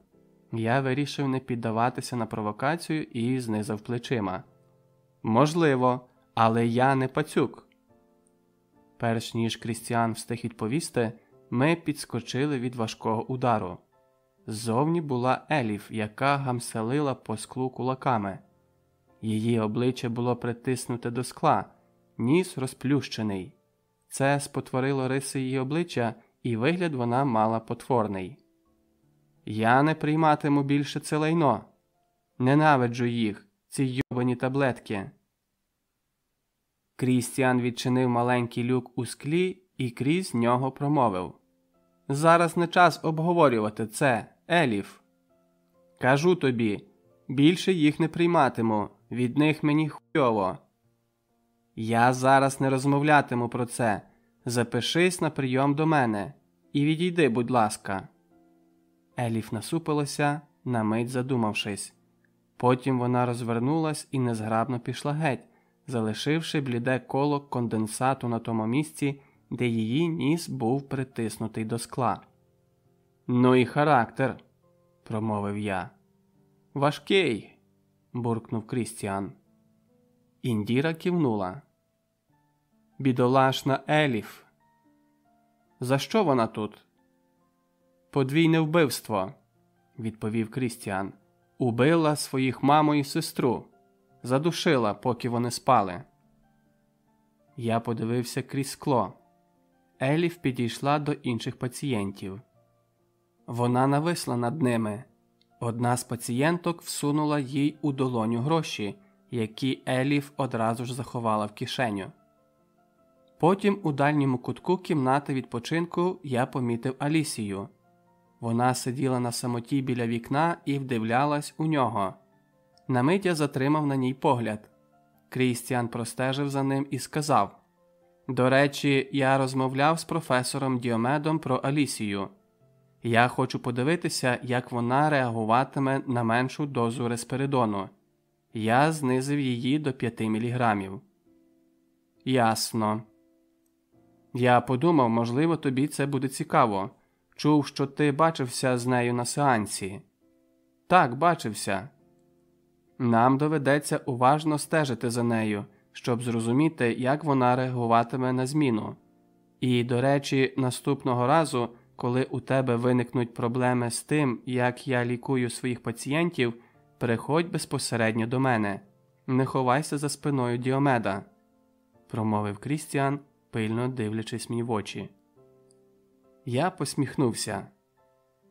Я вирішив не піддаватися на провокацію і знизав плечима. Можливо, але я не пацюк. Перш ніж Крістіан встиг відповісти, ми підскочили від важкого удару. Ззовні була Еліф, яка гамселила по склу кулаками. Її обличчя було притиснуте до скла, ніс розплющений. Це спотворило риси її обличчя, і вигляд вона мала потворний. Я не прийматиму більше це лайно. Ненавиджу їх, ці йобані таблетки. Крістіан відчинив маленький люк у склі і крізь нього промовив Зараз не час обговорювати це, Еліф. Кажу тобі, більше їх не прийматиму, від них мені хуйово. Я зараз не розмовлятиму про це. Запишись на прийом до мене і відійди, будь ласка. Еліф насупилася, на мить задумавшись. Потім вона розвернулась і незграбно пішла геть, залишивши бліде коло конденсату на тому місці, де її ніс був притиснутий до скла. Ну і характер, промовив я. Важкий, буркнув Крістіан. Індіра кивнула. Бідолашна Еліф. За що вона тут? Подвійне вбивство, відповів Крістіан. Убила своїх маму і сестру, задушила, поки вони спали. Я подивився крізь скло. Еліф підійшла до інших пацієнтів. Вона нависла над ними. Одна з пацієнток всунула їй у долоню гроші, які Еліф одразу ж заховала в кишеню. Потім у дальньому кутку кімнати відпочинку я помітив Алісію. Вона сиділа на самоті біля вікна і вдивлялась у нього. На мить я затримав на ній погляд. Крістіан простежив за ним і сказав: До речі, я розмовляв з професором Діомедом про Алісію. Я хочу подивитися, як вона реагуватиме на меншу дозу респиридону. Я знизив її до 5 міліграмів. Ясно. Я подумав, можливо, тобі це буде цікаво. Чув, що ти бачився з нею на сеансі. Так, бачився. Нам доведеться уважно стежити за нею, щоб зрозуміти, як вона реагуватиме на зміну. І, до речі, наступного разу, коли у тебе виникнуть проблеми з тим, як я лікую своїх пацієнтів, приходь безпосередньо до мене, не ховайся за спиною Діомеда, промовив Крістіан, пильно дивлячись мені в очі. Я посміхнувся.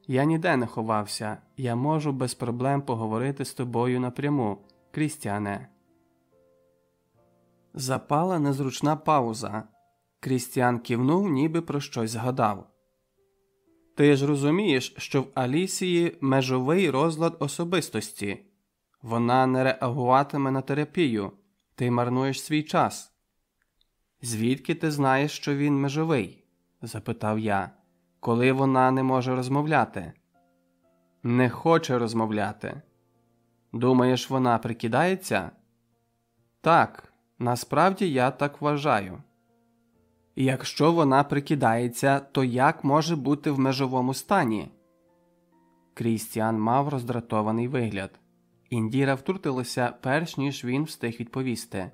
Я ніде не ховався, я можу без проблем поговорити з тобою напряму, Крістіане. Запала незручна пауза. Крістіан кивнув, ніби про щось згадав. Ти ж розумієш, що в Алісії межовий розлад особистості. Вона не реагуватиме на терапію, ти марнуєш свій час. Звідки ти знаєш, що він межовий? запитав я, коли вона не може розмовляти. Не хоче розмовляти. Думаєш, вона прикидається? Так, насправді я так вважаю. Якщо вона прикидається, то як може бути в межовому стані? Крістіан мав роздратований вигляд. Індіра втрутилася, перш ніж він встиг відповісти.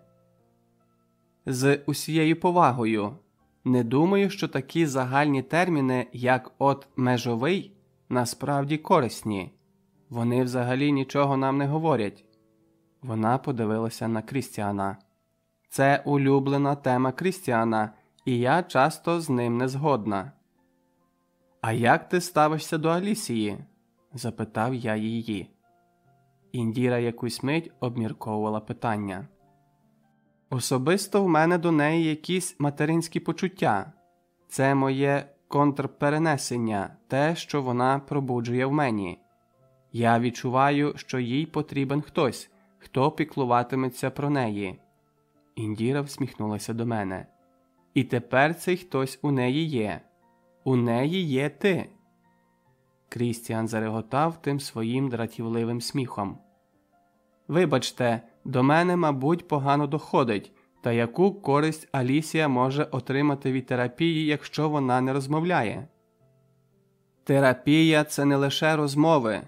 З усією повагою. Не думаю, що такі загальні терміни, як от межовий, насправді корисні. Вони взагалі нічого нам не говорять. Вона подивилася на Крістіана. Це улюблена тема Крістіана і я часто з ним не згодна. А як ти ставишся до Алісії? запитав я її. Індіра якусь мить обмірковувала питання. Особисто в мене до неї якісь материнські почуття, це моє контрперенесення, те, що вона пробуджує в мені. Я відчуваю, що їй потрібен хтось, хто піклуватиметься про неї. Індіра всміхнулася до мене. І тепер цей хтось у неї є. У неї є ти. Крістіан зареготав тим своїм дратівливим сміхом. Вибачте, до мене, мабуть, погано доходить, та яку користь Алісія може отримати від терапії, якщо вона не розмовляє? Терапія це не лише розмови,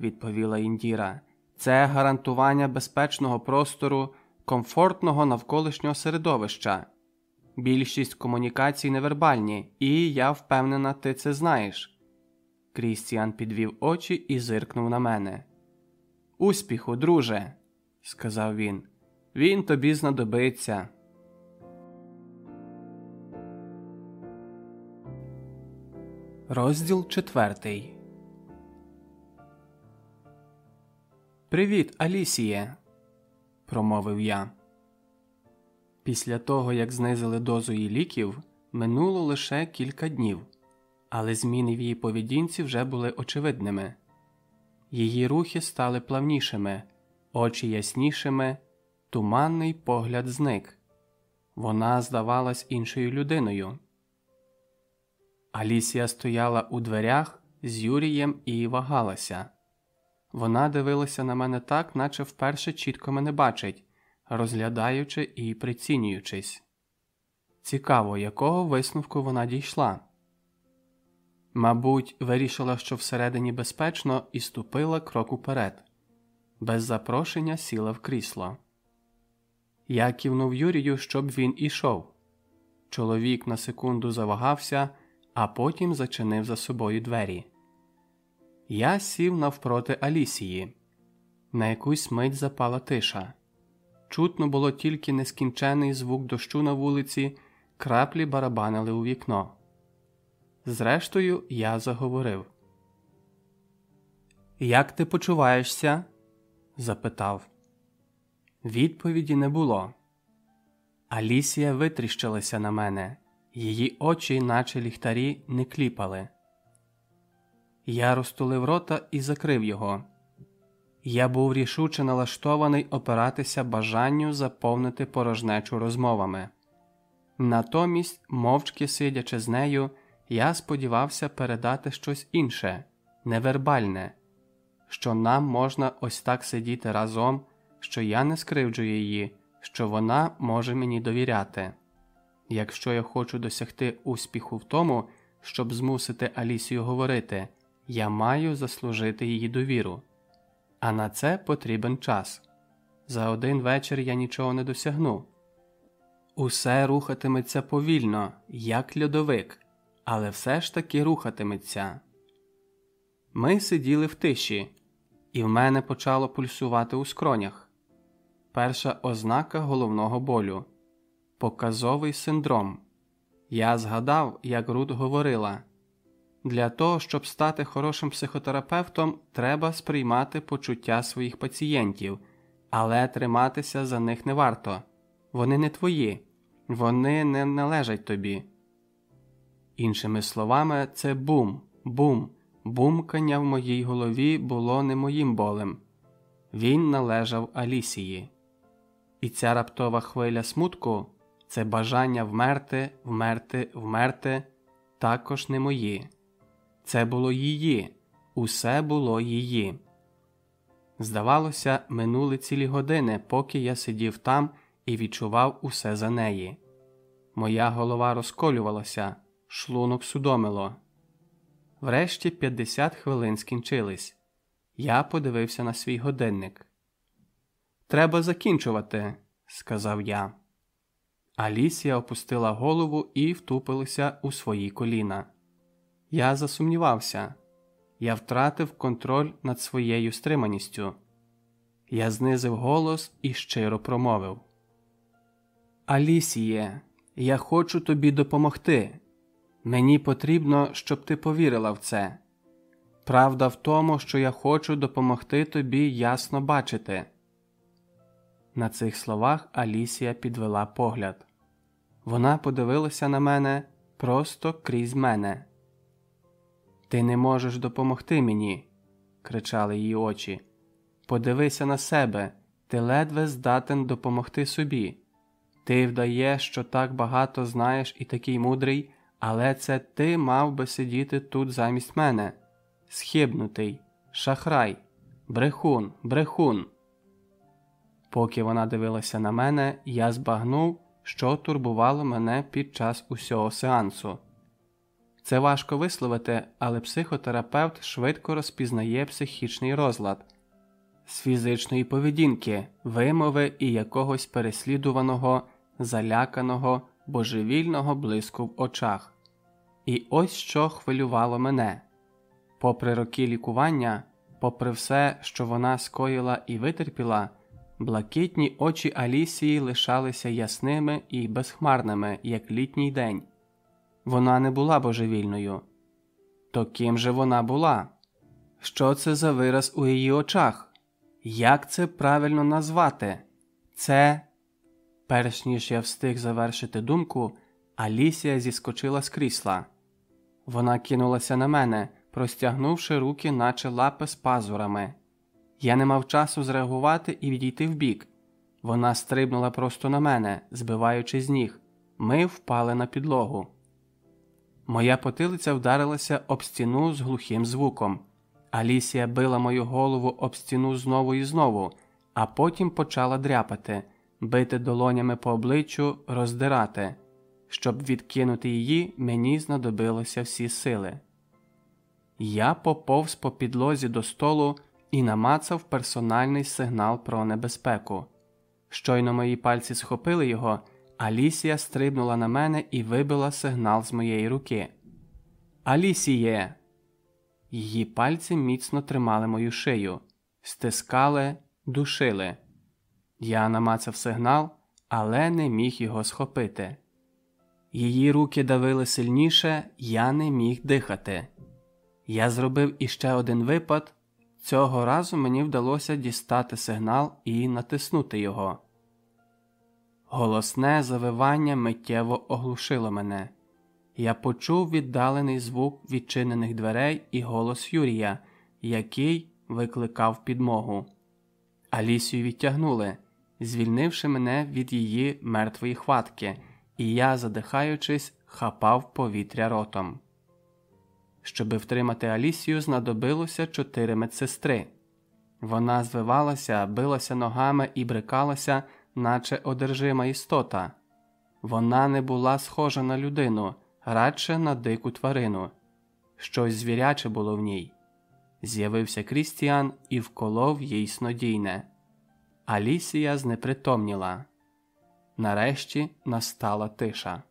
відповіла Індіра. Це гарантування безпечного простору, комфортного навколишнього середовища. Більшість комунікацій невербальні, і я впевнена, ти це знаєш. Крістіан підвів очі і зиркнув на мене. Успіху, друже, сказав він. Він тобі знадобиться. Розділ четвертий. Привіт, Алісіє, промовив я. Після того, як знизили дозу її ліків, минуло лише кілька днів, але зміни в її поведінці вже були очевидними. Її рухи стали плавнішими, очі яснішими, туманний погляд зник. Вона здавалась іншою людиною. Алісія стояла у дверях з Юрієм і вагалася. Вона дивилася на мене так, наче вперше чітко мене бачить розглядаючи і прицінюючись. Цікаво, якого висновку вона дійшла. Мабуть, вирішила, що всередині безпечно, і ступила крок уперед. Без запрошення сіла в крісло. Я кивнув Юрію, щоб він ішов. Чоловік на секунду завагався, а потім зачинив за собою двері. Я сів навпроти Алісії. На якусь мить запала тиша. Чутно було тільки нескінчений звук дощу на вулиці, краплі барабанили у вікно. Зрештою, я заговорив. Як ти почуваєшся? Запитав. Відповіді не було. Алісія витріщилася на мене, її очі, наче ліхтарі, не кліпали. Я розтулив рота і закрив його. Я був рішуче налаштований опиратися бажанню заповнити порожнечу розмовами. Натомість, мовчки сидячи з нею, я сподівався передати щось інше, невербальне, що нам можна ось так сидіти разом, що я не скривджую її, що вона може мені довіряти. Якщо я хочу досягти успіху в тому, щоб змусити Алісію говорити Я маю заслужити її довіру. А на це потрібен час. За один вечір я нічого не досягну. Усе рухатиметься повільно, як льодовик, але все ж таки рухатиметься. Ми сиділи в тиші, і в мене почало пульсувати у скронях. Перша ознака головного болю показовий синдром. Я згадав, як Рут говорила для того, щоб стати хорошим психотерапевтом, треба сприймати почуття своїх пацієнтів, але триматися за них не варто. Вони не твої, вони не належать тобі. Іншими словами, це бум, бум, бумкання в моїй голові було не моїм болем. Він належав Алісії. І ця раптова хвиля смутку це бажання вмерти, вмерти, вмерти, також не мої. Це було її, усе було її. Здавалося, минули цілі години, поки я сидів там і відчував усе за неї. Моя голова розколювалася, шлунок судомило. Врешті 50 хвилин скінчились. Я подивився на свій годинник. Треба закінчувати, сказав я. Алісія опустила голову і втупилася у свої коліна. Я засумнівався, я втратив контроль над своєю стриманістю. Я знизив голос і щиро промовив: Алісіє, я хочу тобі допомогти. Мені потрібно, щоб ти повірила в це. Правда в тому, що я хочу допомогти тобі ясно бачити. На цих словах Алісія підвела погляд. Вона подивилася на мене просто крізь мене. Ти не можеш допомогти мені, кричали її очі. Подивися на себе, ти ледве здатен допомогти собі. Ти вдаєш, що так багато знаєш і такий мудрий, але це ти мав би сидіти тут замість мене. Схибнутий, шахрай, брехун, брехун. Поки вона дивилася на мене, я збагнув, що турбувало мене під час усього сеансу. Це важко висловити, але психотерапевт швидко розпізнає психічний розлад з фізичної поведінки, вимови і якогось переслідуваного, заляканого, божевільного блиску в очах. І ось що хвилювало мене. Попри роки лікування, попри все, що вона скоїла і витерпіла, блакитні очі Алісії лишалися ясними і безхмарними, як літній день. Вона не була божевільною. То ким же вона була? Що це за вираз у її очах? Як це правильно назвати? Це. Перш ніж я встиг завершити думку, Алісія зіскочила з крісла. Вона кинулася на мене, простягнувши руки, наче лапи з пазурами. Я не мав часу зреагувати і відійти вбік. Вона стрибнула просто на мене, збиваючи з ніг. Ми впали на підлогу. Моя потилиця вдарилася об стіну з глухим звуком. Алісія била мою голову об стіну знову і знову, а потім почала дряпати, бити долонями по обличчю, роздирати. Щоб відкинути її, мені знадобилося всі сили. Я поповз по підлозі до столу і намацав персональний сигнал про небезпеку. Щойно мої пальці схопили його, Алісія стрибнула на мене і вибила сигнал з моєї руки. Алісіє! Її пальці міцно тримали мою шию, стискали, душили. Я намацав сигнал, але не міг його схопити. Її руки давили сильніше, я не міг дихати. Я зробив іще один випад. Цього разу мені вдалося дістати сигнал і натиснути його. Голосне завивання миттєво оглушило мене. Я почув віддалений звук відчинених дверей і голос Юрія, який викликав підмогу. Алісію відтягнули, звільнивши мене від її мертвої хватки, і я, задихаючись, хапав повітря ротом. Щоби втримати Алісію, знадобилося чотири медсестри. Вона звивалася, билася ногами і брикалася наче одержима істота. Вона не була схожа на людину, радше на дику тварину. Щось звіряче було в ній. З'явився Крістіан і вколов їй снодійне. Алісія знепритомніла. Нарешті настала тиша.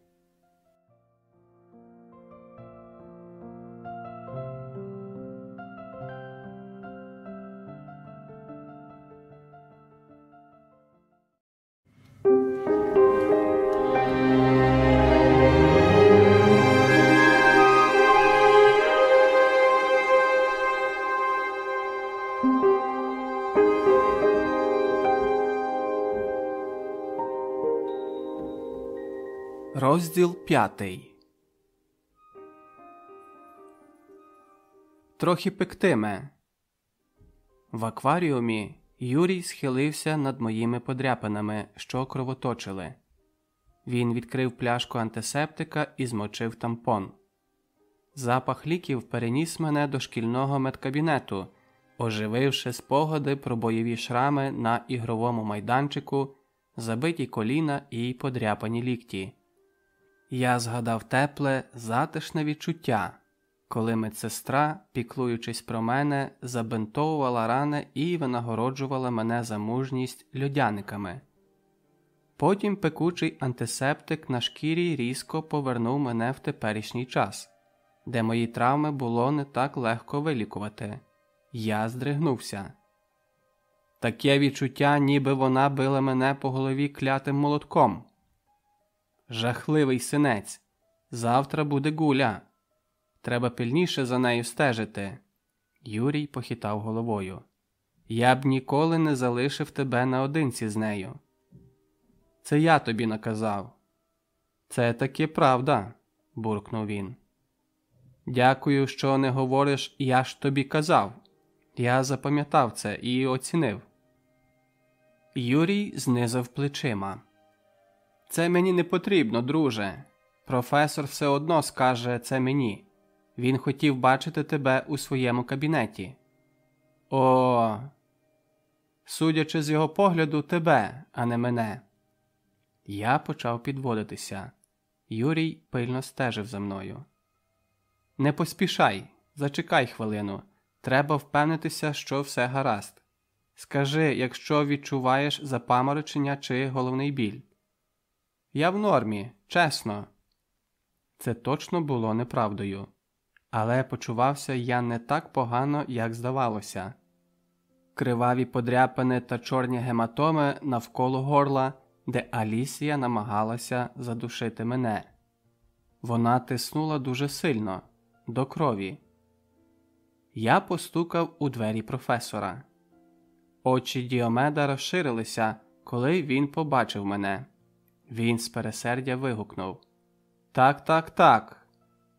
Розділ п'ятий. Трохи пектиме. В акваріумі Юрій схилився над моїми подряпинами, що кровоточили. Він відкрив пляшку антисептика і змочив тампон. Запах ліків переніс мене до шкільного медкабінету, ожививши спогади про бойові шрами на ігровому майданчику, забиті коліна і подряпані лікті. Я згадав тепле, затишне відчуття, коли медсестра, піклуючись про мене, забинтовувала рани і винагороджувала мене за мужність льодяниками. Потім пекучий антисептик на шкірі різко повернув мене в теперішній час, де мої травми було не так легко вилікувати. Я здригнувся. Таке відчуття, ніби вона била мене по голові клятим молотком. Жахливий синець. Завтра буде гуля. Треба пильніше за нею стежити. Юрій похитав головою. Я б ніколи не залишив тебе наодинці з нею. Це я тобі наказав. Це таки правда, буркнув він. Дякую, що не говориш, я ж тобі казав. Я запам'ятав це і оцінив. Юрій знизав плечима. Це мені не потрібно, друже. Професор все одно скаже це мені. Він хотів бачити тебе у своєму кабінеті. О, судячи з його погляду, тебе, а не мене. Я почав підводитися. Юрій пильно стежив за мною. Не поспішай, зачекай хвилину. Треба впевнитися, що все гаразд. Скажи, якщо відчуваєш запаморочення чи головний біль. Я в нормі, чесно. Це точно було неправдою, але почувався я не так погано, як здавалося. Криваві подряпини та чорні гематоми навколо горла, де Алісія намагалася задушити мене. Вона тиснула дуже сильно, до крові. Я постукав у двері професора. Очі Діомеда розширилися, коли він побачив мене. Він з пересердя вигукнув Так, так, так.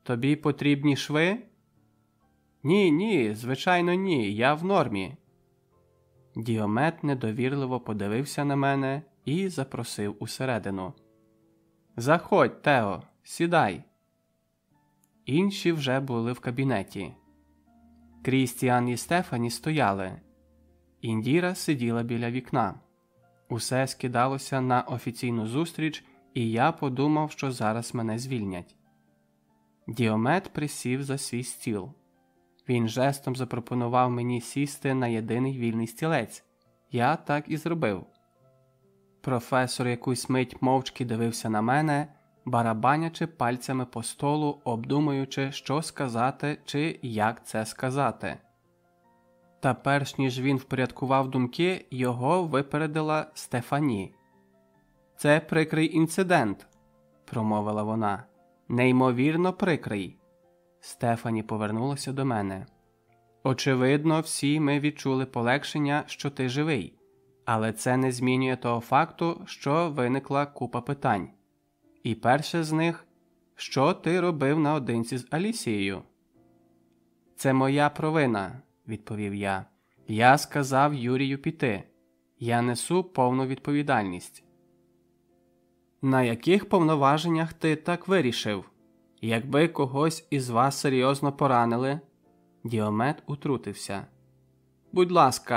Тобі потрібні шви? Ні, ні, звичайно, ні. Я в нормі. Діомет недовірливо подивився на мене і запросив усередину. Заходь, Тео, сідай. Інші вже були в кабінеті. Крістіан і Стефані стояли. Індіра сиділа біля вікна. Усе скидалося на офіційну зустріч, і я подумав, що зараз мене звільнять. Діомет присів за свій стіл. Він жестом запропонував мені сісти на єдиний вільний стілець. Я так і зробив. Професор якусь мить мовчки дивився на мене, барабанячи пальцями по столу, обдумуючи, що сказати чи як це сказати. Та перш ніж він впорядкував думки, його випередила Стефані. Це прикрий інцидент, промовила вона. Неймовірно прикрий. Стефані повернулася до мене. Очевидно, всі ми відчули полегшення, що ти живий, але це не змінює того факту, що виникла купа питань. І перше з них що ти робив наодинці з Алісією? Це моя провина відповів я. Я сказав Юрію піти. Я несу повну відповідальність. На яких повноваженнях ти так вирішив? Якби когось із вас серйозно поранили? Діомет утрутився. Будь ласка,